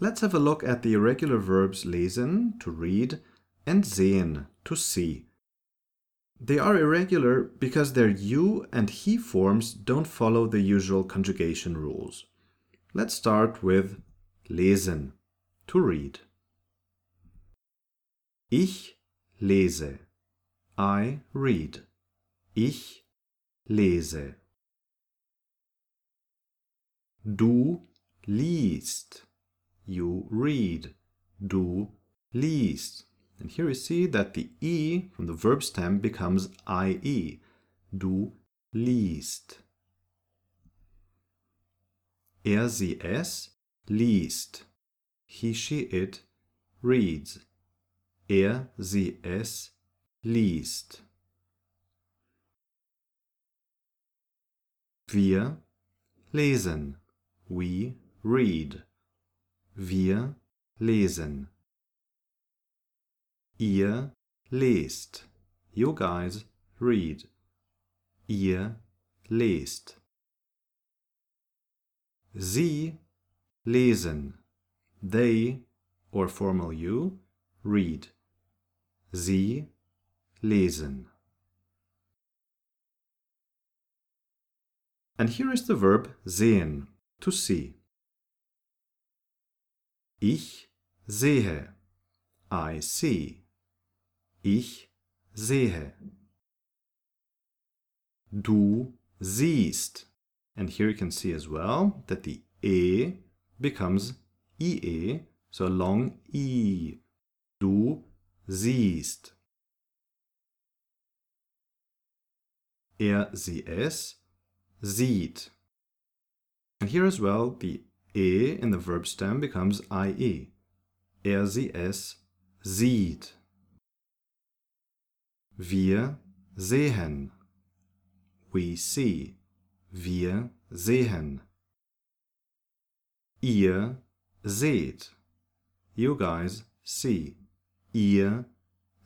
Let's have a look at the irregular verbs lesen, to read, and sehen, to see. They are irregular because their you and he forms don't follow the usual conjugation rules. Let's start with lesen, to read. Ich lese. I read. Ich lese. Du liest. You read. Du liest. And here we see that the E from the verb stem becomes IE. Du liest. Er, sie, es liest. He, she, it reads. Er, sie, es liest. Wir lesen. We read. Wir lesen. Ihr lest. You guys read. Ihr lest. Sie lesen. They, or formal you, read. Sie lesen. And here is the verb sehen, to see. Ich sehe. I see. Ich sehe. Du siehst. And here you can see as well that the E becomes IE, so a long E. Du siehst. Er, sie, es sieht. And here as well, the E in the verb stem becomes IE. Er, sie, es sieht. Wir sehen. We see. Wir sehen. Ihr seht. You guys see. Ihr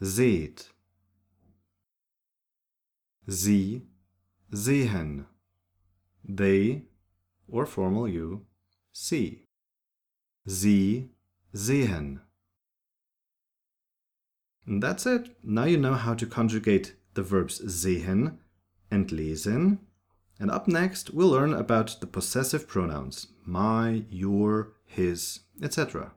seht. Sie sehen. They, or formal you, see. Sie sehen. And that's it. Now you know how to conjugate the verbs sehen and lesen. And up next, we'll learn about the possessive pronouns my, your, his, etc.